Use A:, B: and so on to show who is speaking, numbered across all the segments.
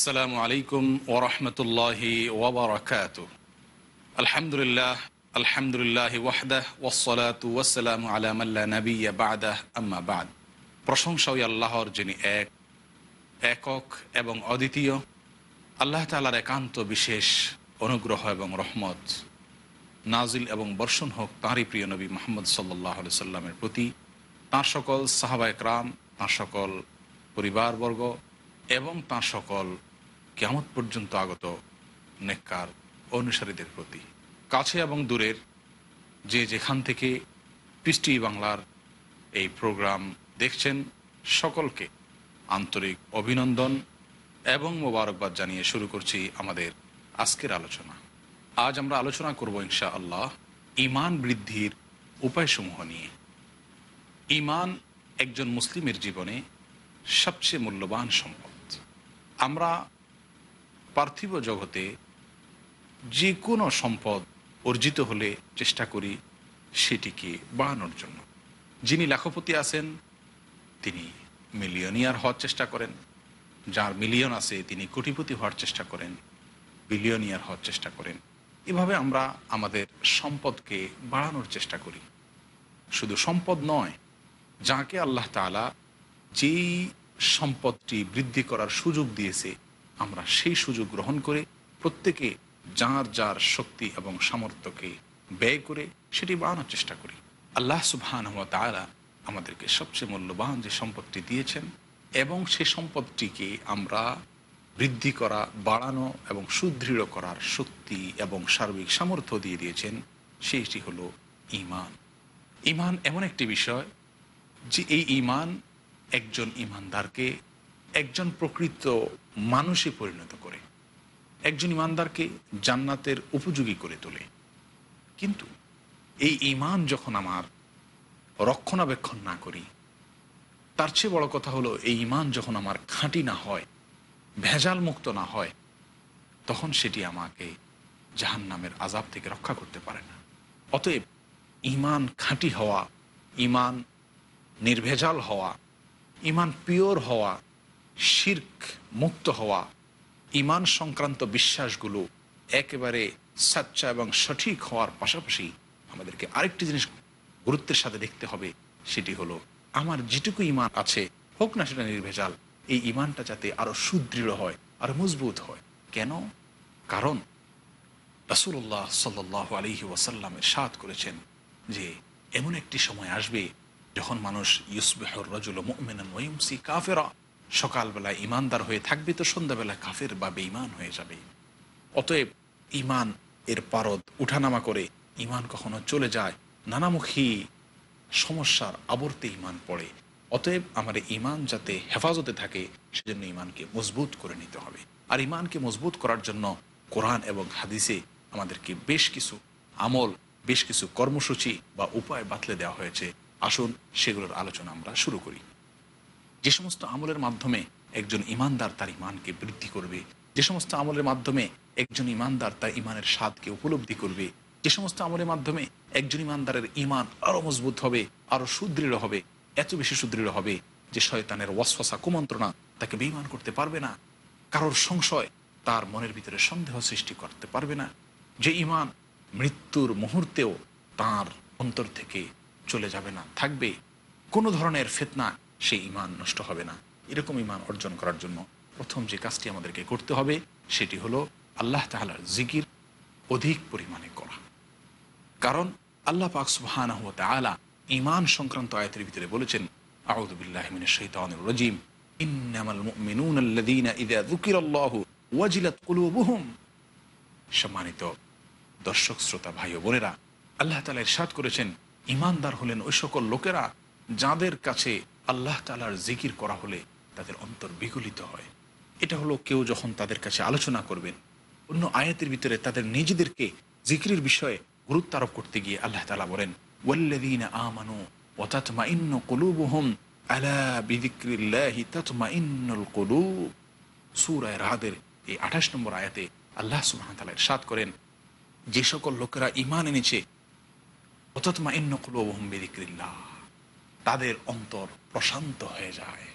A: আসসালামু আলাইকুম ওরহমতুল্লাহি ওবরাকাত আলহামদুলিল্লাহ আলহামদুলিল্লাহ ওয়াহদাহ ওসলাতু ওয়াসালাম আলামাল্লা নবিয়া বাদাহ, আম্মা বাদ। প্রশংসা ওই আল্লাহর যিনি এক, একক এবং অদ্বিতীয়। আল্লাহ তালার একান্ত বিশেষ অনুগ্রহ এবং রহমত। নাজিল এবং বর্ষণ হোক তাঁরই প্রিয় নবী মোহাম্মদ সাল্লাহ সাল্লামের প্রতি। তাঁর সকল সাহাবা একরাম তাঁর সকল পরিবারবর্গ এবং তাঁর সকল কেমত পর্যন্ত আগত নেককার অনুসারীদের প্রতি। কাছে এবং দূরের যে যেখান থেকে পৃষ্টি বাংলার এই প্রোগ্রাম দেখছেন, সকলকে আন্তরিক অভিনন্দন এবং মোবারকবাদ জানিয়ে শুরু করছি আমাদের আজকের আলোচনা। আজ আমরা আলোচনা করব ইনশা আল্লাহ ইমান বৃদ্ধির উপায়সমূহ নিয়ে। ইমান একজন মুসলিমের জীবনে সবচেয়ে মূল্যবান সম্পদ। আমরা পার্থিব জগতে যে কোনো সম্পদ অর্জিত হলে চেষ্টা করি সেটিকে বাড়ানোর জন্য। যিনি লেখপতি আছেন, তিনি মিলিয়নিয়ার হওয়ার চেষ্টা করেন। যার মিলিয়ন আছে, তিনি কোটিপতি হওয়ার চেষ্টা করেন, বিলিয়নিয়ার হওয়ার চেষ্টা করেন। এভাবে আমরা আমাদের সম্পদকে বাড়ানোর চেষ্টা করি। শুধু সম্পদ নয়, যাকে আল্লাহ তালা যেই সম্পদটি বৃদ্ধি করার সুযোগ দিয়েছে আমরা সেই সুযোগ গ্রহণ করে প্রত্যেকে যার যার শক্তি এবং সামর্থ্যকে ব্যয় করে সেটি বাড়ানোর চেষ্টা করি। আল্লাহ সুবহান তালা আমাদেরকে সবচেয়ে মূল্যবান যে সম্পদটি দিয়েছেন এবং সে সম্পদটিকে আমরা বৃদ্ধি করা, বাড়ানো এবং সুদৃঢ় করার শক্তি এবং সার্বিক সামর্থ্য দিয়ে দিয়েছেন, সেইটি হলো ইমান ইমান এমন একটি বিষয় যে এই ইমান একজন ইমানদারকে একজন প্রকৃত মানুষে পরিণত করে। একজন ইমানদারকে জান্নাতের উপযোগী করে তোলে। কিন্তু এই ইমান যখন আমার রক্ষণাবেক্ষণ না করি, তার চেয়ে বড় কথা হলো, এই ইমান যখন আমার খাঁটি না হয় ভেজাল মুক্ত না হয়, তখন সেটি আমাকে জাহান নামের আজাব থেকে রক্ষা করতে পারে না। অতএব ইমান খাঁটি হওয়া ইমান নির্ভেজাল হওয়া ইমান পিওর হওয়া শির্ক মুক্ত হওয়া ইমান সংক্রান্ত বিশ্বাসগুলো একেবারে সাচ্চা এবং সঠিক হওয়ার পাশাপাশি আমাদেরকে আরেকটি জিনিস গুরুত্বের সাথে দেখতে হবে, সেটি হলো আমার যেটুকু ইমান আছে, হোক না সেটা নির্ভেজাল, এই ইমানটা যাতে আরও সুদৃঢ় হয়, আরও মজবুত হয়। কেন? কারণ রাসুল্লাহ সাল্লাহ আলহি ওয়াসাল্লামের সাত করেছেন যে, এমন একটি সময় আসবে যখন মানুষ ইউসবেহর রজুল ওয়ুমসি কাফেরা। সকালবেলা ইমানদার হয়ে থাকবে তো সন্ধ্যাবেলা কাফের বা বেঈমান হয়ে যাবে। অতএব ইমান এর পারদ উঠানামা করে ইমান কখনো চলে যায়, নানামুখী সমস্যার আবর্তে ইমান পড়ে। অতএব এই ইমান যাতে হেফাজতে থাকে, সেজন্য ইমানকে মজবুত করে নিতে হবে। আর ইমানকে মজবুত করার জন্য কোরআন এবং হাদিসে আমাদেরকে বেশ কিছু আমল, বেশ কিছু কর্মসূচি বা উপায় বাতলে দেওয়া হয়েছে। আসুন সেগুলোর আলোচনা আমরা শুরু করি। যে সমস্ত আমলের মাধ্যমে একজন ইমানদার তার ইমানকে বৃদ্ধি করবে, যে সমস্ত আমলের মাধ্যমে একজন ইমানদার তার ইমানের স্বাদকে উপলব্ধি করবে, যে সমস্ত আমলের মাধ্যমে একজন ইমানদারের ইমান আরও মজবুত হবে আরও সুদৃঢ় হবে, এত বেশি সুদৃঢ় হবে যে শয়তানের ওয়াসফাসা কুমন্ত্রণা তাকে বেইমান করতে পারবে না। কারোর সংশয় তার মনের ভিতরে সন্দেহ সৃষ্টি করতে পারবে না। যে ইমান মৃত্যুর মুহূর্তেও তার অন্তর থেকে চলে যাবে না, থাকবে কোনো ধরনের ফেতনা সেই ইমান নষ্ট হবে না। এরকম ইমান অর্জন করার জন্য প্রথম যে কাজটি আমাদেরকে করতে হবে, সেটি হলো আল্লাহ তাহলার জিকির অধিক পরিমাণে করা। কারণ আল্লাহ পাক সুবহানাহু ওয়া তাআলা ঈমান সংক্রান্ত আয়াতের ভিতরে বলেছেন রাজীম। সম্মানিত দর্শক, শ্রোতা, ভাই ও বোনেরা, আল্লাহ তালা ইরশাদ করেছেন ইমানদার হলেন ওই সকল লোকেরা যাদের কাছে আল্লাহ তালার জিকির করা হলে তাদের অন্তর বিগলিত হয়। এটা হলো কেউ যখন তাদের কাছে আলোচনা করবেন, অন্য আয়াতের ভিতরে তাদের নিজেদেরকে জিকিরের বিষয়ে গুরুত্ব আরোপ করতে গিয়ে আল্লাহ তালা বলেন কুলুব। সূরা রাদের এই 28 নম্বর আয়াতে আল্লাহ করেন, যে সকল লোকেরা ঈমান এনেছে অতৎমাইন্ন কুলুবুহুম বিযিকরিল্লাহ। তাদের অন্তর প্রশান্ত হয়ে যায়,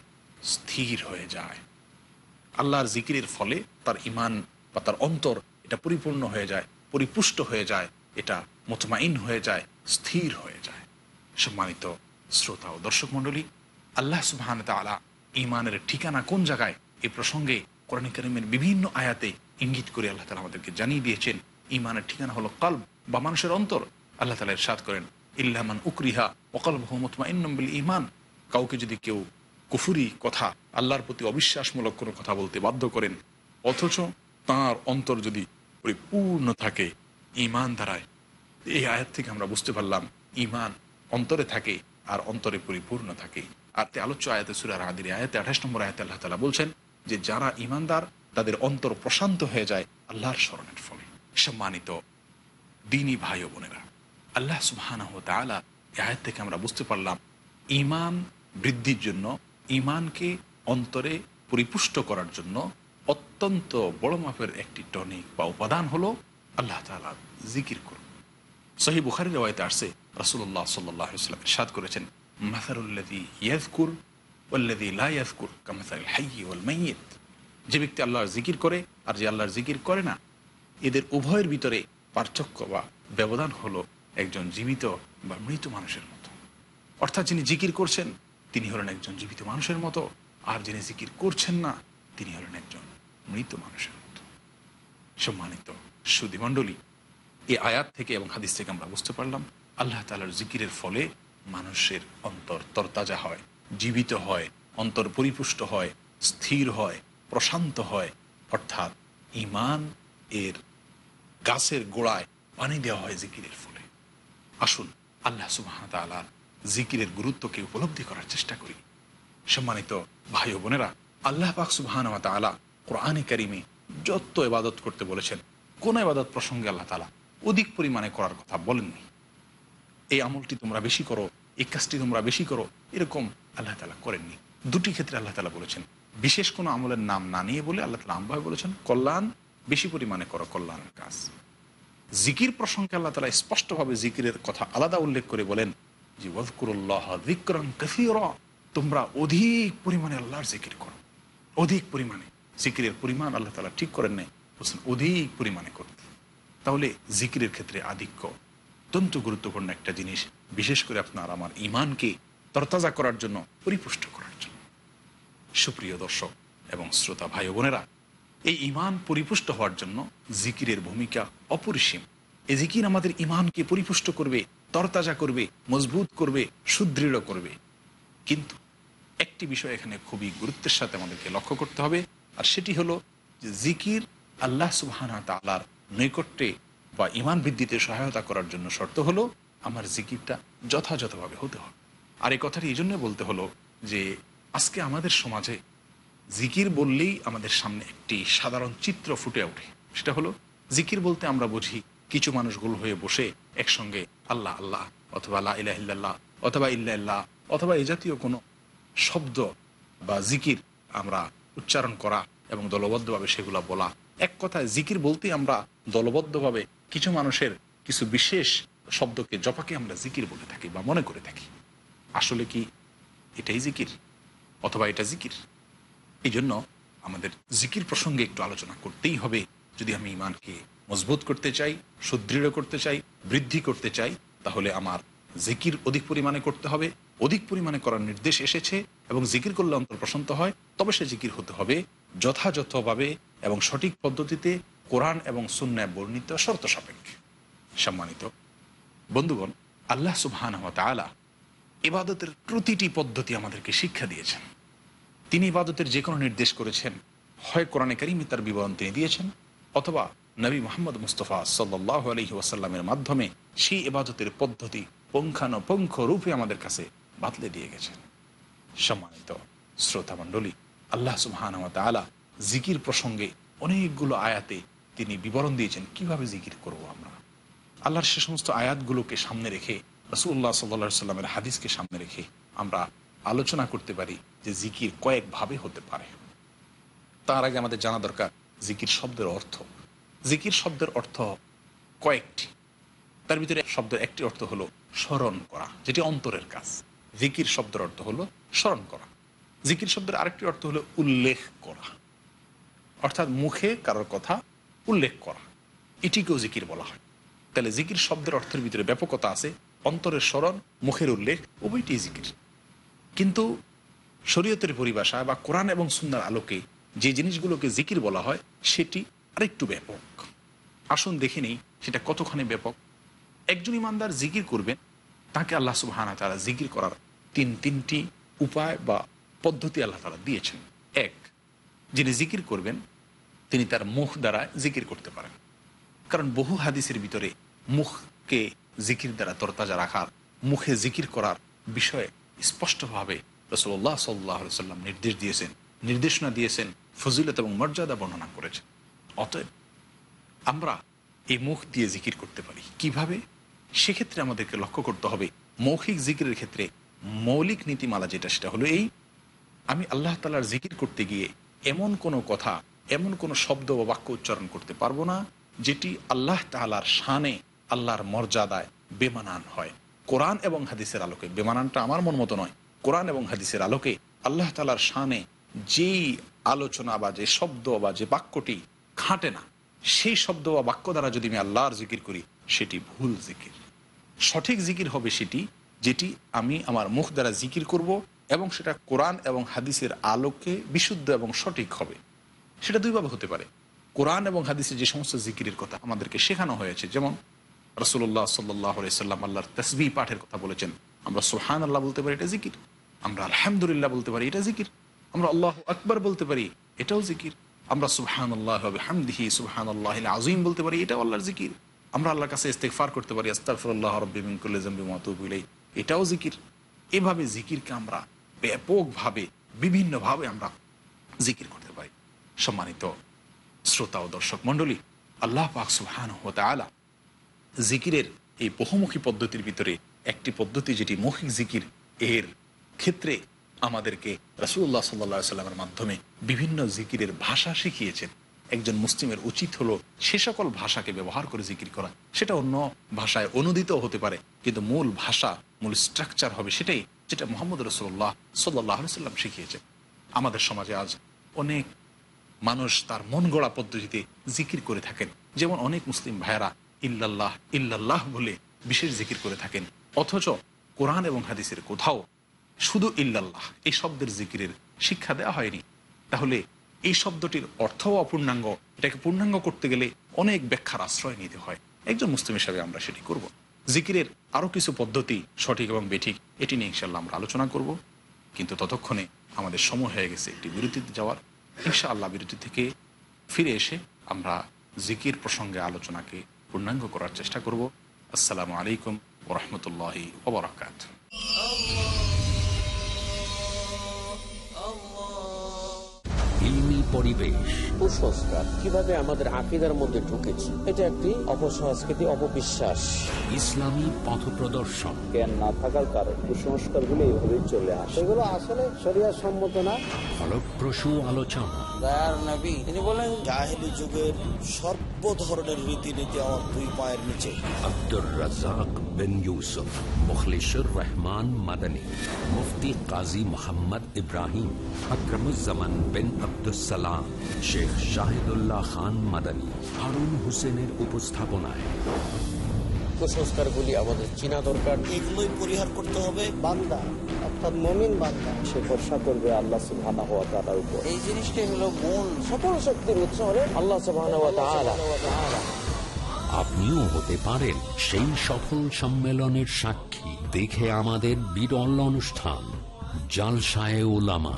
A: স্থির হয়ে যায়। আল্লাহর জিকিরের ফলে তার ইমান বা তার অন্তর এটা পরিপূর্ণ হয়ে যায়, পরিপুষ্ট হয়ে যায়, এটা মোতমাইন হয়ে যায়, স্থির হয়ে যায়। সম্মানিত শ্রোতা ও দর্শক মণ্ডলী, আল্লাহ সুবহান তালা ইমানের ঠিকানা কোন জায়গায়? এ প্রসঙ্গে কোরআন করিমের বিভিন্ন আয়াতে ইঙ্গিত করে আল্লাহ তালা আমাদেরকে জানিয়ে দিয়েছেন ইমানের ঠিকানা হলো কল্ব বা মানুষের অন্তর। আল্লাহ তালা ইরশাদ করেন ইল্লামান উকরিহা অকল ইমান কাউকে যদি কেউ কুফুরি কথা, আল্লাহর প্রতি অবিশ্বাসমূলক কোনো কথা বলতে বাধ্য করেন, অথচ তার অন্তর যদি পরিপূর্ণ থাকে ইমান দ্বারায়, এই আয়াত থেকে আমরা বুঝতে পারলাম ইমান অন্তরে থাকে আর অন্তরে পরিপূর্ণ থাকে। আর তে আলোচ্য আয়াতে সুরার আদির আয়াতে আঠাশ নম্বর আয়াতে আল্লাহ তালা বলছেন যে যারা ইমানদার তাদের অন্তর প্রশান্ত হয়ে যায় আল্লাহর স্মরণের ফলে। সম্মানিত দিনী ভাই বোনেরা আল্লাহ তাআলা এই আয়াত থেকে আমরা বুঝতে পারলাম ইমান বৃদ্ধির জন্য ইমানকে অন্তরে পরিপুষ্ট করার জন্য অত্যন্ত বড় মাপের একটি টনিক বা উপাদান হলো আল্লাহ তাআলা জিকির করুন। সহি বুখারি রেওয়ায়তে আসছে আলাইহি ওয়াসাল্লাম ইরশাদ করেছেন, মাসারুল্লাযী ইয়াযকুর ওয়াল্লাযী লা ইয়াযকুর কামাসালিল হাইয়্যি ওয়াল মাইয়িত। যে ব্যক্তি আল্লাহর জিকির করে আর যে আল্লাহর জিকির করে না, এদের উভয়ের ভিতরে পার্থক্য বা ব্যবধান হলো একজন জীবিত বা মৃত মানুষের মতো। অর্থাৎ যিনি জিকির করছেন, তিনি হলেন একজন জীবিত মানুষের মতো। আর যিনি জিকির করছেন না, তিনি হলেন একজন মৃত মানুষের মতো। সম্মানিত সুদীমণ্ডলী এই আয়াত থেকে এবং হাদিস থেকে আমরা বুঝতে পারলাম, আল্লাহ তালার জিকিরের ফলে মানুষের অন্তর তরতাজা হয়, জীবিত হয়, অন্তর পরিপুষ্ট হয়, স্থির হয়, প্রশান্ত হয়। অর্থাৎ ইমান এর গাছের গোড়ায় পানি দেওয়া হয় জিকিরের ফলে। আসুন, আল্লাহ সুবাহ তালার জিকিরের গুরুত্বকে উপলব্ধি করার চেষ্টা করি। সম্মানিত ভাই ও বোনেরা, আল্লাহ পাক সুবাহান তালা কোরআনে কারিমে যত এবাদত করতে বলেছেন, কোন এবাদত প্রসঙ্গে আল্লাহ তালা অধিক পরিমাণে করার কথা বলেননি। এই আমলটি তোমরা বেশি করো, এই কাজটি তোমরা বেশি করো, এরকম আল্লাহ তালা করেননি। দুটি ক্ষেত্রে আল্লাহ তালা বলেছেন, বিশেষ কোনো আমলের নাম না নিয়ে বলে আল্লাহ তালা আমভাবে বলেছেন, কল্যাণ বেশি পরিমাণে করো, কল্যাণের কাজ। জিকির প্রসঙ্গে আল্লাহ তালা স্পষ্টভাবে জিকিরের কথা আলাদা উল্লেখ করে বলেন যে, ওয়াজকুরুল্লাহ যিকরান কাসীরা। তোমরা অধিক পরিমাণে আল্লাহর জিকির করো। অধিক পরিমাণে। জিকিরের পরিমাণ আল্লাহ তালা ঠিক করেন নাই, বলছেন অধিক পরিমাণে করতে তাহলে জিকিরের ক্ষেত্রে আধিক্য অত্যন্ত গুরুত্বপূর্ণ একটা জিনিস, বিশেষ করে আপনার আমার ইমানকে তরতাজা করার জন্য, পরিপুষ্ট করার জন্য। সুপ্রিয় দর্শক এবং শ্রোতা ভাই বোনেরা এই ইমান পরিপুষ্ট হওয়ার জন্য জিকিরের ভূমিকা অপরিসীম। এই জিকির আমাদের ইমানকে পরিপুষ্ট করবে, তরতাজা করবে, মজবুত করবে, সুদৃঢ় করবে। কিন্তু একটি বিষয় এখানে খুবই গুরুত্বের সাথে আমাদেরকে লক্ষ্য করতে হবে, আর সেটি হলো যে জিকির আল্লাহ সুবাহানা তালার নৈকট্যে বা ইমান বৃদ্ধিতে সহায়তা করার জন্য শর্ত হলো আমার জিকিরটা যথাযথভাবে হতে হবে। আর এই কথাটি এই জন্য বলতে হলো যে আজকে আমাদের সমাজে জিকির বললেই আমাদের সামনে একটি সাধারণ চিত্র ফুটে ওঠে। সেটা হলো, জিকির বলতে আমরা বুঝি কিছু মানুষ গোল হয়ে বসে একসঙ্গে আল্লাহ আল্লাহ, অথবা আল্লাহ ইল্লাল্লাহ, অথবা ইল্লাহ, অথবা এ জাতীয় কোনো শব্দ বা জিকির আমরা উচ্চারণ করা এবং দলবদ্ধভাবে সেগুলো বলা। এক কথায় জিকির বলতেই আমরা দলবদ্ধভাবে কিছু মানুষের কিছু বিশেষ শব্দকে জপাকে আমরা জিকির বলে থাকি বা মনে করে থাকি। আসলে কি এটাই জিকির? অথবা এটা জিকির? এই জন্য আমাদের জিকির প্রসঙ্গে একটু আলোচনা করতেই হবে। যদি আমি ইমানকে মজবুত করতে চাই, সুদৃঢ় করতে চাই, বৃদ্ধি করতে চাই, তাহলে আমার জিকির অধিক পরিমাণে করতে হবে। অধিক পরিমাণে করার নির্দেশ এসেছে এবং জিকির করলে অন্তর প্রশান্ত হয়। তবে সে জিকির হতে হবে যথাযথভাবে এবং সঠিক পদ্ধতিতে কোরআন এবং সুন্নায় বর্ণিত শর্ত সাপেক্ষে। সম্মানিত বন্ধুগণ, আল্লাহ সুবহান তালা ইবাদতের প্রতিটি পদ্ধতি আমাদেরকে শিক্ষা দিয়েছেন। তিনি ইবাদতের যে কোনো নির্দেশ করেছেন। হয় কোরআনে কারিমে তার বিবরণ তিনি দিয়েছেন, অথবা নবী মোহাম্মদ মুস্তফা সাল্লাহ আলহি ওয়াসাল্লামের মাধ্যমে সেই ইবাদতের পদ্ধতি পুঙ্খানুপুঙ্খ রূপে আমাদের কাছে বাতলে দিয়ে গেছেন। সম্মানিত শ্রোতা মণ্ডলী আল্লাহ সুবহান তালা জিকির প্রসঙ্গে অনেকগুলো আয়াতে তিনি বিবরণ দিয়েছেন, কীভাবে জিকির করব আমরা? আল্লাহর সে সমস্ত আয়াতগুলোকে সামনে রেখে রসুল্লাহ সাল্লা সাল্লামের হাদিসকে সামনে রেখে আমরা আলোচনা করতে পারি। যে জিকির কয়েকভাবে হতে পারে। তার আগে আমাদের জানা দরকার, জিকির শব্দের অর্থ। জিকির শব্দের অর্থ কয়েকটি। তার ভিতরে শব্দের একটি অর্থ হলো স্মরণ করা, যেটি অন্তরের কাজ। জিকির শব্দের অর্থ হলো স্মরণ করা। জিকির শব্দের আরেকটি অর্থ হলো উল্লেখ করা। অর্থাৎ মুখে কারোর কথা উল্লেখ করা। এটিকেও জিকির বলা হয়। তাহলে জিকির শব্দের অর্থের ভিতরে ব্যাপকতা আছে। অন্তরের স্মরণ, মুখের উল্লেখ উভয়টি জিকির। কিন্তু শরীয়তের পরিভাষা বা কোরআন এবং সুন্নার আলোকে যে জিনিসগুলোকে জিকির বলা হয়, সেটি আরেকটু ব্যাপক। আসুন দেখে নেই সেটা কতখানি ব্যাপক। একজন ইমানদার জিকির করবেন, তাকে আল্লাহ সুবাহানা তারা জিকির করার তিন তিনটি উপায় বা পদ্ধতি আল্লাহ তারা দিয়েছেন। এক, যিনি জিকির করবেন, তিনি তার মুখ দ্বারা জিকির করতে পারেন। কারণ বহু হাদিসের ভিতরে মুখকে জিকির দ্বারা তরতাজা রাখার, মুখে জিকির করার বিষয়ে স্পষ্টভাবে রসল্লাহ সাল্লাহ সাল্লাম নির্দেশ দিয়েছেন, নির্দেশনা দিয়েছেন, ফজিলত এবং মর্যাদা বর্ণনা করেছেন। অতএব আমরা এই মুখ দিয়ে জিকির করতে পারি। কীভাবে? সেক্ষেত্রে আমাদেরকে লক্ষ্য করতে হবে, মৌখিক জিকিরের ক্ষেত্রে মৌলিক নীতিমালা যেটা, সেটা হলো এই, আমি আল্লাহ তালার জিকির করতে গিয়ে এমন কোনো কথা, এমন কোনো শব্দ বা বাক্য উচ্চারণ করতে পারব না, যেটি আল্লাহ তালার শানে, আল্লাহর মর্যাদায় বেমানান হয়। কোরআন এবং হাদিসের আলোকে বেমানানটা আমার মন মতো নয়। কোরআন এবং হাদিসের আলোকে আল্লাহ তালার শানে যেই আলোচনা বা যে শব্দ বা যে বাক্যটি খাটে না, সেই শব্দ বা বাক্য দ্বারা যদি আমি আল্লাহর জিকির করি, সেটি ভুল জিকির। সঠিক জিকির হবে সেটি যেটি আমি আমার মুখ দ্বারা জিকির করব এবং সেটা কোরআন এবং হাদিসের আলোকে বিশুদ্ধ এবং সঠিক হবে। সেটা দুইভাবে হতে পারে। কোরআন এবং হাদিসের যে সমস্ত জিকিরের কথা আমাদেরকে শেখানো হয়েছে, যেমন রসুল্লাহ সাল্লাহ সাল্লাম আল্লাহর তসবি পাঠের কথা বলেছেন, আমরা সোহান আল্লাহ বলতে পারি এটা জিকির। আমরা আলহামদুলিল্লাহ বলতে পারি, এটা জিকির। আমরা আল্লাহ আকবর বলতে পারি, এটাও জিকির। আমরা সুবহান আল্লাহ সুবহান আল্লাহ আজিম বলতে পারি, এটাও আল্লাহর জিকির। আমরা আল্লাহর কাছে ইস্তেকফার করতে পারি আস্তাফরুল্লাহ রব্বিমিনকুল্লাজম্বি এটাও জিকির। এভাবে জিকিরকে আমরা ব্যাপকভাবে, বিভিন্নভাবে আমরা জিকির করতে পারি। সম্মানিত শ্রোতা ও দর্শক মণ্ডলী, আল্লাহ পাক সুহান হতে আলা জিকিরের এই বহুমুখী পদ্ধতির ভিতরে একটি পদ্ধতি যেটি মৌখিক জিকির, এর ক্ষেত্রে আমাদেরকে রাসুল্লাহ সাল্লা সাল্লামের মাধ্যমে বিভিন্ন জিকিরের ভাষা শিখিয়েছেন। একজন মুসলিমের উচিত হলো সে সকল ভাষাকে ব্যবহার করে জিকির করা। সেটা অন্য ভাষায় অনুদিত হতে পারে, কিন্তু মূল ভাষা, মূল স্ট্রাকচার হবে সেটাই যেটা মোহাম্মদ রসুল্লাহ সাল্লাহ সাল্লাম শিখিয়েছেন। আমাদের সমাজে আজ অনেক মানুষ তার মন গড়া পদ্ধতিতে জিকির করে থাকেন। যেমন অনেক মুসলিম ভাইয়েরা ইল্লাল্লাহ ইল্লাল্লাহ বলে বিশেষ জিকির করে থাকেন। অথচ কোরআন এবং হাদিসের কোথাও শুধু ইল্লাল্লাহ, এই শব্দের জিকিরের শিক্ষা দেওয়া হয়নি। তাহলে এই শব্দটির অর্থও অপূর্ণাঙ্গ, এটাকে পূর্ণাঙ্গ করতে গেলে অনেক ব্যাখ্যার আশ্রয় নিতে হয়। একজন মুসলিম হিসাবে আমরা সেটি করব। জিকিরের আরও কিছু পদ্ধতি সঠিক এবং বেঠিক, এটি নিয়ে ইনশাল্লাহ আমরা আলোচনা করব। কিন্তু ততক্ষণে আমাদের সময় হয়ে গেছে একটি বিরতিতে যাওয়ার। ইনশা আল্লাহ বিরতি থেকে ফিরে এসে আমরা জিকির প্রসঙ্গে আলোচনাকে পূর্ণাঙ্গ করার চেষ্টা করব। আসসালামু আলাইকুম ওরহমতুল্লাহি ওবরাকাত
B: পরিবেশ।
C: কুসংস্কার কীভাবে আমাদের আকিদার মধ্যে ঢুকেছে এটা একটি অপসংস্কৃতি অপবিশ্বাস।
B: ইসলামী পথ প্রদর্শন।
C: জ্ঞান না থাকার কারণে কুসংস্কারগুলো এইভাবে চলে আসে। এগুলো আসলে শরীর সম্মত না।
B: ফলপ্রসূ আলোচনা।
C: দয়ার নবী তিনি বলেন
D: জাহেলি যুগের সর্ব ধরনের রীতিনীতি আমার দুই পায়ের নিচে।
B: আব্দুর রাজাক বিন ইউসুফ মুখলিসুর রহমান মাদানী মুফতি কাজী মোহাম্মদ ইব্রাহিম আকরমুজ্জামান বিন আব্দুসালাম শেখ শাহিদুল্লাহ খান মাদানী হারুন হোসেনের উপস্থাপনায়।
C: কুসংস্কার গুলি আমাদের চিনা দরকার।
D: এগুলোই পরিহার করতে হবে।
C: বান্দা অর্থাৎ মমিন বান্দা সে ভরসা করবে আল্লাহ সুবহানাহু ওয়া তাআলার উপর। এই জিনিসটাই হলো মূল। সকল শক্তির উৎস হলো আল্লাহ সুবহানাহু ওয়া তাআলা।
B: আপনিও হতে পারেন সেই সফল সম্মেলনের সাক্ষী। দেখে আমাদের বিরল অনুষ্ঠান জালসায় ওলামা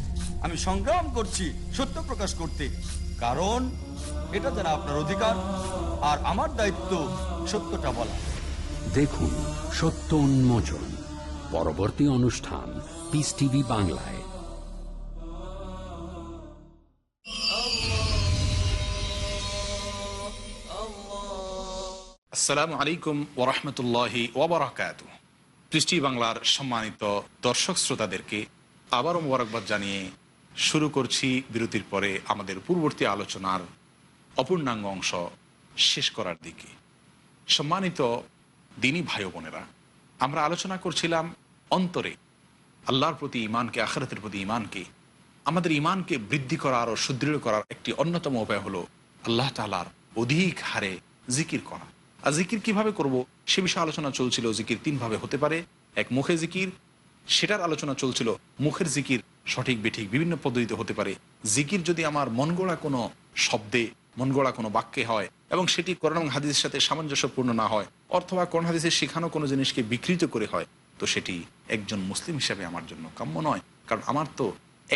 E: আমি সংগ্রাম করছি সত্য প্রকাশ করতে। কারণ এটা যেন আপনার অধিকার আর আমার দায়িত্ব সত্যটা বলা।
B: দেখুন সত্য উন্মোচন পরবর্তী অনুষ্ঠান পিস টিভি বাংলায়।
A: আসসালামু আলাইকুম ওরহমতুল্লাহি ওবরাকাত। পৃষ্টি বাংলার সম্মানিত দর্শক শ্রোতাদেরকে আবারও মোবারকবাদ জানিয়ে শুরু করছি বিরতির পরে আমাদের পূর্ববর্তী আলোচনার অপূর্ণাঙ্গ অংশ শেষ করার দিকে। সম্মানিত দিনী ভাই বোনেরা, আমরা আলোচনা করছিলাম অন্তরে আল্লাহর প্রতি ইমানকে আখরাতের প্রতি ইমানকে আমাদের ইমানকে বৃদ্ধি করার ও সুদৃঢ় করার একটি অন্যতম উপায় হলো আল্লাহ তালার অধিক হারে জিকির করা। আর জিকির কীভাবে করব সে বিষয়ে আলোচনা চলছিল, জিকির তিনভাবে হতে পারে। এক মুখে জিকির, সেটার আলোচনা চলছিল মুখের জিকির সঠিক, বেঠিক, বিভিন্ন পদ্ধতিতে হতে পারে। জিকির যদি আমার মন গড়া কোনো শব্দে, মন গড়া কোনো বাক্যে হয় এবং সেটি কোরআন এবং হাদিসের সাথে সামঞ্জস্যপূর্ণ না হয়, অথবা কোরআন হাদিসের শেখানো কোনো জিনিসকে বিকৃত করে হয়, তো সেটি একজন মুসলিম হিসাবে আমার জন্য কাম্য নয়। কারণ আমার তো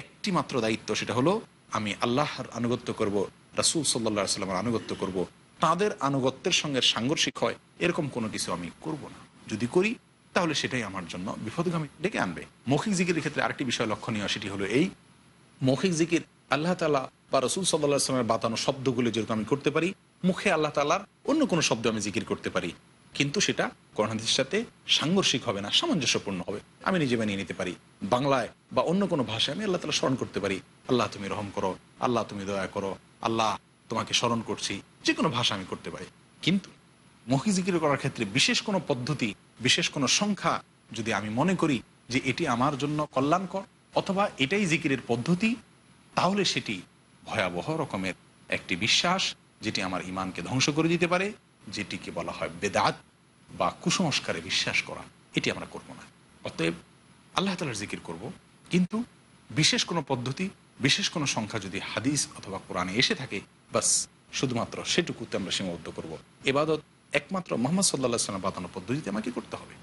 A: একটি মাত্র দায়িত্ব, সেটা হলো আমি আল্লাহর আনুগত্য করব, রাসুল সাল্লা সাল্লামের আনুগত্য করব। তাদের আনুগত্যের সঙ্গে সাংঘর্ষিক হয়, এরকম কোনো কিছু আমি করব না। যদি করি তাহলে সেটাই আমার জন্য বিপদগামী ডেকে আনবে। মৌখিক জিকিরের ক্ষেত্রে আরেকটি বিষয় লক্ষণীয়, সেটি হলো এই। মৌখিক জিকির আল্লাহ তালা বা রসুল সাল্লাহ আসলামের বাতানো শব্দগুলো যেরকম আমি করতে পারি, মুখে আল্লাহ তালার অন্য কোনো শব্দ আমি জিকির করতে পারি। কিন্তু সেটা করোনাদির সাথে সাংঘর্ষিক হবে না, সামঞ্জস্যপূর্ণ হবে। আমি নিজে বানিয়ে নিতে পারি। বাংলায় বা অন্য কোনো ভাষায় আমি আল্লাহ তালা স্মরণ করতে পারি, আল্লাহ তুমি রহম করো, আল্লাহ তুমি দয়া করো, আল্লাহ তোমাকে স্মরণ করছি। যে কোনো ভাষা আমি করতে পারি। কিন্তু মহি জিকির করার ক্ষেত্রে বিশেষ কোনো পদ্ধতি, বিশেষ কোনো সংখ্যা যদি আমি মনে করি যে এটি আমার জন্য কল্যাণকর অথবা এটাই জিকিরের পদ্ধতি, তাহলে সেটি ভয়াবহ রকমের একটি বিশ্বাস যেটি আমার ইমানকে ধ্বংস করে দিতে পারে, যেটিকে বলা হয় বেদাত বা কুসংস্কারে বিশ্বাস করা। এটি আমরা করব না। অতএব আল্লাহ তালার জিকির করব। কিন্তু বিশেষ কোনো পদ্ধতি, বিশেষ কোনো সংখ্যা যদি হাদিস অথবা কোরআনে এসে থাকে, বাস শুধুমাত্র সেটুকুতে আমরা সীমাবদ্ধ করব। এবাদত একমাত্র মোহাম্মদ সাল্লাহ সাল্লাম বাতানো পদ্ধতিতে আমাকে করতে হবে,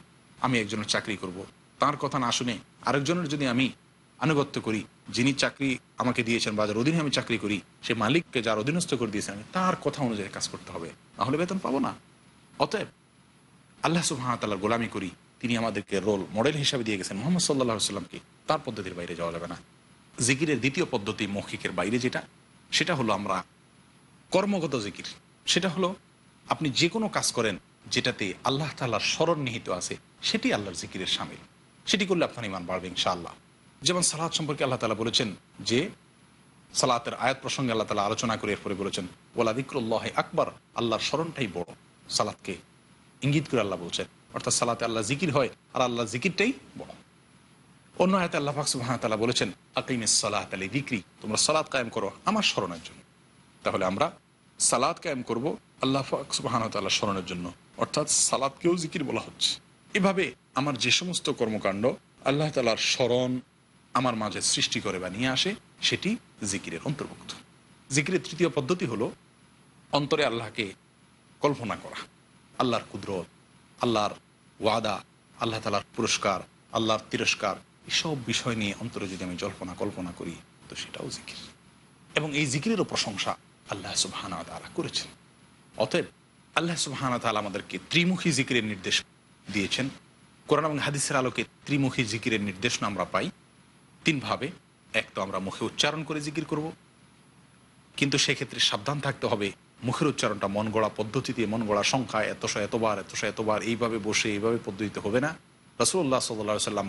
A: আমি একজনের চাকরি করব, তার কথা না শুনে আরেকজনের যদি আমি আনুগত্য করি, যিনি চাকরি আমাকে দিয়েছেন বা যার অধীনে আমি চাকরি করি সে মালিককে যার অধীনস্থ করে দিয়েছেন, আমি তার কথা অনুযায়ী কাজ করতে হবে নাহলে বেতন পাবো না। অতএব আল্লাহ সুহামতাল্লাহ গোলামি করি, তিনি আমাদেরকে রোল মডেল হিসাবে দিয়ে গেছেন। মোহাম্মদ সাল্লাহ সাল্লামকে তার পদ্ধতির বাইরে যাওয়া যাবে না। জিকিরের দ্বিতীয় পদ্ধতি মৌখিকের বাইরে যেটা, সেটা হলো আমরা কর্মগত জিকির। সেটা হলো আপনি যে কোনো কাজ করেন যেটাতে আল্লাহ তাল্লাহর স্মরণ নিহিত আছে, সেটি আল্লাহর জিকিরের সামিল। সেটি করলে আপনার ইমান বাড়বে ইনশাআল্লাহ। যেমন সালাদ সম্পর্কে আল্লাহ তালা বলেছেন যে, সালাতের আয়াত প্রসঙ্গে আল্লাহ তালা আলোচনা করে এরপরে বলেছেন ওলা দিক্রুল্লাহ আকবর আল্লাহর স্মরণটাই বড়। সালাদকে ইঙ্গিত করে আল্লাহ বলছেন, অর্থাৎ সালাতে আল্লাহ জিকির হয় আর আল্লাহ জিকিরটাই বড়। অন্য আয়তে আল্লাহ ফাকসুবাহতাল্লাহ বলেছেন, আকিমিস সালাহ আলী দিক্রি তোমরা সালাদ কায়েম করো আমার স্মরণের জন্য। তাহলে আমরা সালাদ কায়েম করব আল্লাহ ফাকসুবাহতাল্লাহ স্মরণের জন্য। অর্থাৎ সালাদকেও জিকির বলা হচ্ছে। এভাবে আমার যে সমস্ত কর্মকাণ্ড আল্লাহ তালার স্মরণ আমার মাঝে সৃষ্টি করে বা নিয়ে আসে, সেটি জিকিরের অন্তর্ভুক্ত। জিকিরের তৃতীয় পদ্ধতি হলো অন্তরে আল্লাহকে কল্পনা করা। আল্লাহর কুদরত, আল্লাহর ওয়াদা, আল্লাহ তালার পুরস্কার, আল্লাহর তিরস্কার, এসব বিষয় নিয়ে অন্তরে যদি আমি জল্পনা কল্পনা করি, তো সেটাও জিকির। এবং এই জিকিরেরও প্রশংসা আল্লাহ সুবাহানা করেছেন। অতএব আল্লাহ সুবাহানা তালা আমাদেরকে ত্রিমুখী জিকিরের নির্দেশ দিয়েছেন। কোরআন এবং হাদিসের আলোকে ত্রিমুখী জিকিরের নির্দেশনা আমরা পাই। তিনভাবে এক তো আমরা মুখে উচ্চারণ করে জিকির করব। কিন্তু সেক্ষেত্রে সাবধান থাকতে হবে। মুখের উচ্চারণটা মন গড়া পদ্ধতিতে, মন গড়া সংখ্যা এতশো এতবার এতশো এতবার এইভাবে বসে, এইভাবে পদ্ধতিতে হবে না। রসুল্লাহ সাল্লা সাল্লাম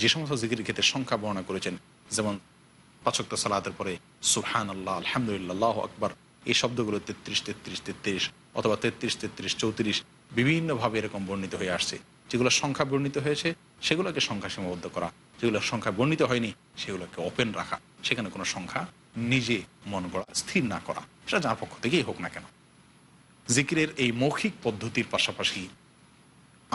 A: যে সমস্ত জিকির ক্ষেত্রে সংখ্যা বর্ণনা করেছেন, যেমন পাচক্ত সালাতের পরে সুহান আল্লাহ আলহামদুলিল্লাহ আকবর, এই শব্দগুলো তেত্রিশ তেত্রিশ তেত্রিশ অথবা তেত্রিশ তেত্রিশ, চৌত্রিশ বিভিন্নভাবে এরকম বর্ণিত হয়ে আসছে। যেগুলো সংখ্যা বর্ণিত হয়েছে, সেগুলোকে সংখ্যা সীমাবদ্ধ করা। যেগুলো সংখ্যা বর্ণিত হয়নি, সেগুলোকে ওপেন রাখা। সেখানে কোনো সংখ্যা নিজে মন গড়া, স্থির না করা। সেটা যার পক্ষ থেকেই হোক না কেন। জিকিরের এই মৌখিক পদ্ধতির পাশাপাশি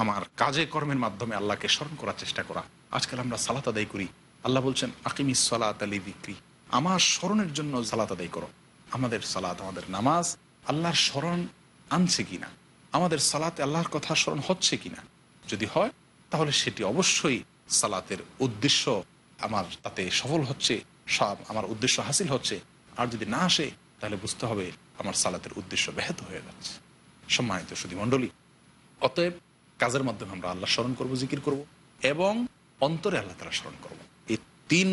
A: আমার কাজে কর্মের মাধ্যমে আল্লাহকে স্মরণ করার চেষ্টা করা। আজকাল আমরা সালাত আদায় করি আল্লাহ বলছেন, আকিমিস সালাত আলী বিক্রি আমার স্মরণের জন্য সালাত আদায় করো। আমাদের সালাত, আমাদের নামাজ আল্লাহর স্মরণ আনছে কিনা? আমাদের সালাতে আল্লাহর কথা স্মরণ হচ্ছে কিনা? যদি হয়, তাহলে সেটি অবশ্যই সালাতের উদ্দেশ্য আমার তাতে সফল হচ্ছে, সব আমার উদ্দেশ্য হাসিল হচ্ছে। আর যদি না আসে, তাহলে বুঝতে হবে আমার সালাতের উদ্দেশ্য ব্যাহত হয়ে যাচ্ছে। সম্মানিত সুধী মণ্ডলী, অতএব কাজের মাধ্যমে আমরা আল্লাহ স্মরণ করব, জিকির করব এবং অন্তরে আল্লাহ তালা স্মরণ করব। তিন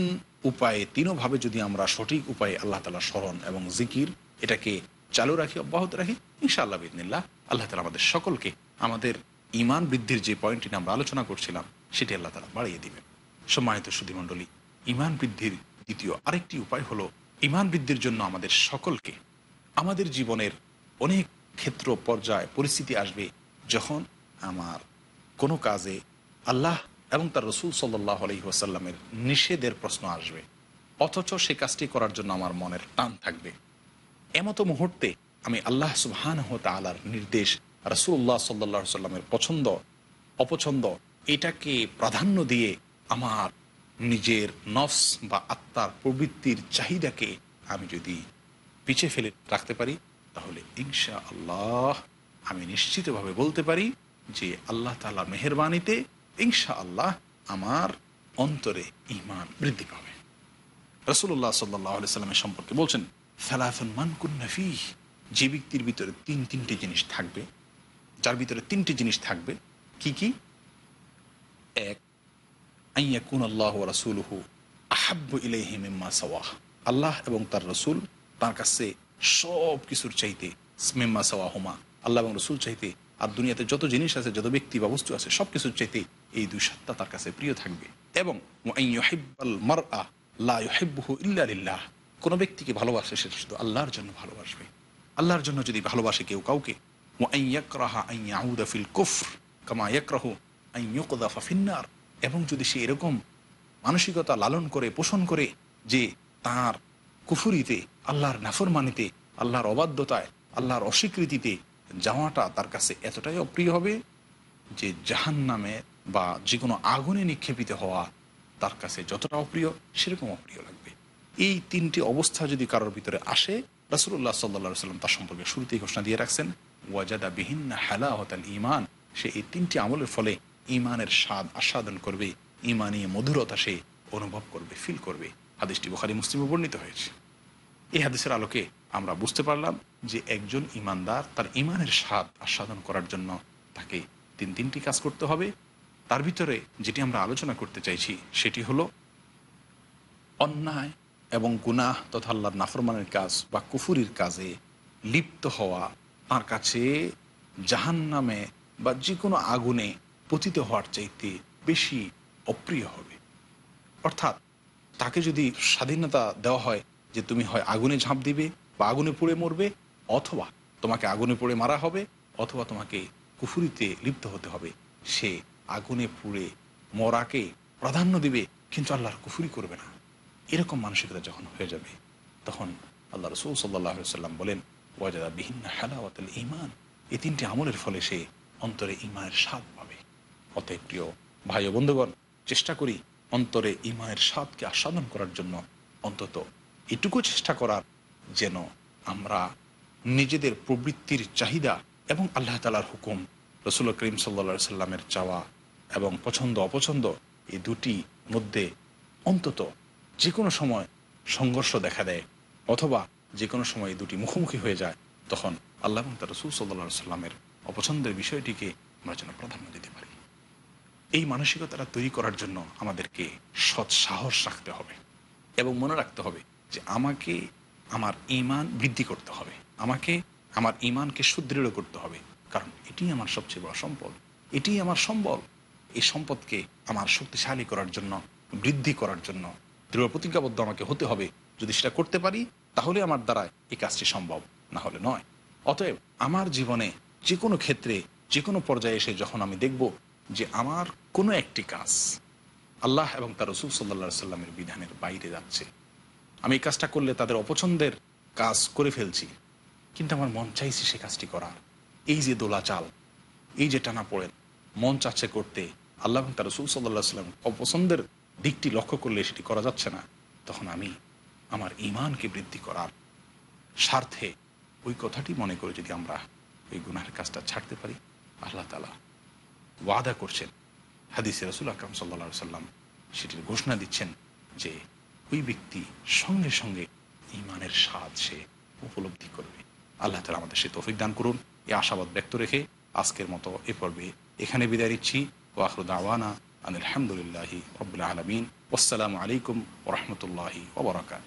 A: উপায়ে তিনভাবে যদি আমরা সঠিক উপায়ে আল্লাহ তালা স্মরণ এবং জিকির এটাকে চালু রাখি, অব্যাহত রাখি, ইনশাআল্লাহ বিদিনিল্লাহ আল্লাহ তালা আমাদের সকলকে আমাদের ইমান বৃদ্ধির যে পয়েন্টটি আমরা আলোচনা করছিলাম, সেটি আল্লাহ তালা বাড়িয়ে দিবেন। সম্মানিত সুধীমণ্ডলী ইমান বৃদ্ধির দ্বিতীয় আরেকটি উপায় হলো ইমান বৃদ্ধির জন্য আমাদের সকলকে আমাদের জীবনের অনেক ক্ষেত্র, পর্যায়, পরিস্থিতি আসবে যখন আমার কোনো কাজে আল্লাহ এবং তার রসুল সাল্লাহ আলহি ওয়াসাল্লামের নিষেধের প্রশ্ন আসবে। অথচ সে কাজটি করার জন্য আমার মনের টান থাকবে। এমতো মুহূর্তে আমি আল্লাহ সুবহান তালার নির্দেশ রসুল্লাহ সাল্লাহ সাল্লামের পছন্দ, অপছন্দ, এটাকে প্রাধান্য দিয়ে আমার নিজের নফস বা আত্মার প্রবৃত্তির চাহিদাকে আমি যদি পিছে ফেলে রাখতে পারি, তাহলে ইনশা আল্লাহ আমি নিশ্চিতভাবে বলতে পারি যে আল্লাহ তালা মেহরবানিতে ইনশা আল্লাহ আমার অন্তরে ইমান বৃদ্ধি পাবে। রসুল্লাহ সাল্লাহ সাল্লামের সম্পর্কে বলছেন সালাফুন মান কুন্নাফি যে ব্যক্তির ভিতরে তিন তিনটে জিনিস থাকবে, যার ভিতরে তিনটে জিনিস থাকবে, কি কি? এক আইয়াকুন আল্লাহ রাসুলহু আহাব্বু ইলাইহি মিম্মা সাওয়াহ। আল্লাহ এবং তার রসুল তার কাছে সব কিছুর চাইতে মিম্মা সাওয়া হুমা আল্লাহ এবং রসুল চাইতে আর দুনিয়াতে যত জিনিস আছে, যত ব্যক্তি বা বস্তু আছে সব কিছুর চাইতে এই দুই সত্তা তার কাছে প্রিয় থাকবে। এবং মার আ লাহিব্বহু ইল্লা লিল্লাহ। কোনো ব্যক্তিকে ভালোবাসে সে শুধু আল্লাহর জন্য ভালোবাসবে। আল্লাহর জন্য যদি ভালোবাসে কেউ কাউকে ওয়াইয়াকরাহা কুফর কামা ইয়াকরাহু আইয়ুকদাফা ফিন্নার এবং যদি সে এরকম মানসিকতা লালন করে, পোষণ করে যে তার কুফুরিতে, আল্লাহর নাফরমানিতে, আল্লাহর অবাধ্যতায়, আল্লাহর অস্বীকৃতিতে যাওয়াটা তার কাছে এতটাই অপ্রিয় হবে যে জাহান নামে বা যে কোনো আগুনে নিক্ষেপিত হওয়া তার কাছে যতটা অপ্রিয় সেরকম অপ্রিয় লাগবে। এই তিনটি অবস্থা যদি কারোর ভিতরে আসে রাসুল্লাহ সাল্লা সাল্লাম তার সম্পর্কে শুরুতেই ঘোষণা দিয়ে রাখছেন, ওয়াজাদা বিহিন্না হেলা হতাল ইমান সে এই তিনটি আমলের ফলে ইমানের স্বাদ আস্বাদন করবে ইমানি মধুরতা সে অনুভব করবে ফিল করবে। হাদিসটি বুখারি, মুসলিমে বর্ণিত হয়েছে। এই হাদিসের আলোকে আমরা বুঝতে পারলাম যে একজন ইমানদার তার ইমানের স্বাদ আস্বাদন করার জন্য তাকে তিন তিনটি কাজ করতে হবে। তার ভিতরে যেটি আমরা আলোচনা করতে চাইছি, সেটি হলো অন্যায় এবং গুনাহ তথা আল্লাহর নাফরমানের কাজ বা কুফুরির কাজে লিপ্ত হওয়া, তার কাছে জাহান নামে বা যে কোনো আগুনে পতিত হওয়ার চাইতে বেশি অপ্রিয় হবে। অর্থাৎ তাকে যদি স্বাধীনতা দেওয়া হয় যে তুমি হয় আগুনে ঝাঁপ দিবে বা আগুনে পুড়ে মরবে, অথবা তোমাকে আগুনে পুড়ে মারা হবে, অথবা তোমাকে কুফুরিতে লিপ্ত হতে হবে, সে আগুনে পুড়ে, মরাকে প্রাধান্য দিবে, কিন্তু আল্লাহর কুফুরি করবে না। এরকম মানসিকতা যখন হয়ে যাবে, তখন আল্লাহ রসুল সাল্লাহ সাল্লাম বলেন, ওয়াজাদা বিহিন্ন হালাওয়াতাল ইমান এই তিনটি আমলের ফলে সে অন্তরে ইমানের স্বাদ পাবে। অতএব প্রিয় ভাই ও বন্ধুগণ, চেষ্টা করি অন্তরে ইমানের স্বাদকে আস্বাদন করার জন্য অন্তত এটুকু চেষ্টা করার যেন আমরা নিজেদের প্রবৃত্তির চাহিদা এবং আল্লাহ তালার হুকুম, রসুল করিম সাল্লা সাল্লামের চাওয়া এবং পছন্দ, অপছন্দ, এই দুটি মধ্যে অন্তত যে কোনো সময় সংঘর্ষ দেখা দেয় অথবা যে কোনো সময় এই দুটি মুখোমুখি হয়ে যায়, তখন আল্লাহ এবং তার রসুল সাল্লা সাল্লামের অপছন্দের বিষয়টিকে আমরা যেন প্রাধান্য দিতে পারি। এই মানসিকতাটা তৈরি করার জন্য আমাদেরকে সৎ সাহস রাখতে হবে এবং মনে রাখতে হবে যে আমাকে আমার ইমান বৃদ্ধি করতে হবে, আমাকে আমার ইমানকে সুদৃঢ় করতে হবে। কারণ এটি আমার সবচেয়ে বড় সম্পদ এটি আমার সম্বল। এই সম্পদকে আমার শক্তিশালী করার জন্য, বৃদ্ধি করার জন্য দৃঢ় প্রতিজ্ঞাবদ্ধ আমাকে হতে হবে। যদি সেটা করতে পারি, তাহলে আমার দ্বারা এই কাজটি সম্ভব, না হলে নয়। অতএব আমার জীবনে যে কোনো ক্ষেত্রে, যে কোনো পর্যায়ে এসে যখন আমি দেখব যে আমার কোনো একটি কাজ আল্লাহ এবং তার রসুল সাল্লা সাল্লামের বিধানের বাইরে যাচ্ছে। আমি এই কাজটা করলে তাদের অপছন্দের কাজ করে ফেলছি, কিন্তু আমার মন চাইছে সে কাজটি করার। এই যে দোলাচাল, এই যে টানা পড়ে মন চাচ্ছে করতে, আল্লাহ তার রসুল সাল্লাহ সাল্লাম অপছন্দের দিকটি লক্ষ্য করলে সেটি করা যাচ্ছে না, তখন আমি আমার ইমানকে বৃদ্ধি করার স্বার্থে ওই কথাটি মনে করে যদি আমরা ওই গুনাহের কাজটা ছাড়তে পারি, আল্লাহ তালা ওয়াদা করছেন। হাদিসে রসুল আকরম সাল্লা সাল্লাম সেটির ঘোষণা দিচ্ছেন যে ওই ব্যক্তি সঙ্গে সঙ্গে ইমানের স্বাদ সে উপলব্ধি করবে। আল্লাহ তালা আমাদের সে তৌফিক দান করুন। এ আশাবাদ ব্যক্ত রেখে আজকের মতো এ পর্বে এখানে বিদায় নিচ্ছি। ওয়াহরুদ আওয়ানা আলহামদুলিল্লাহি রবিল আলমিন। আসসালামু আলাইকুম ওরহমতুল্লাহি ওবরাকাত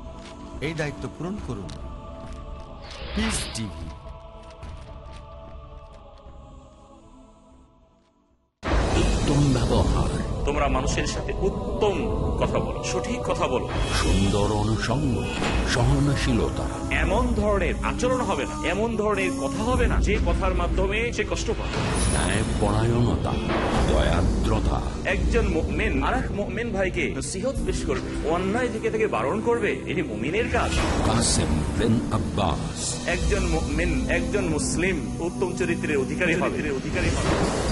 E: এই দায়িত্ব পূরণ করুন। পিস
B: ব্যবহার।
F: তোমরা মানুষের সাথে উত্তম কথা বলো সঠিক কথা বলো।
B: সুন্দর অনুষঙ্গ সহনশীলতা।
F: এমন ধরনের আচরণ হবে না এমন ধরনের কথা হবে না যে কথার মাধ্যমে সে কষ্ট পাবে।
B: দয়াদ্রতা।
F: একজন আরেক মুমিন ভাইকে পেশ করবে অন্যায় থেকে থেকে বারণ করবে এটি মুমিনের কাজ।
B: কাসেম বিন আব্বাস।
F: একজন মুমিন একজন মুসলিম উত্তম চরিত্রের অধিকারী হবে। অধিকারী হবে।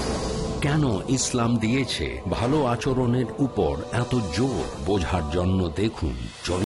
B: কেন ইসলাম দিয়েছে? ভালো আচরণের উপর এত জোর বোঝার জন্য দেখুন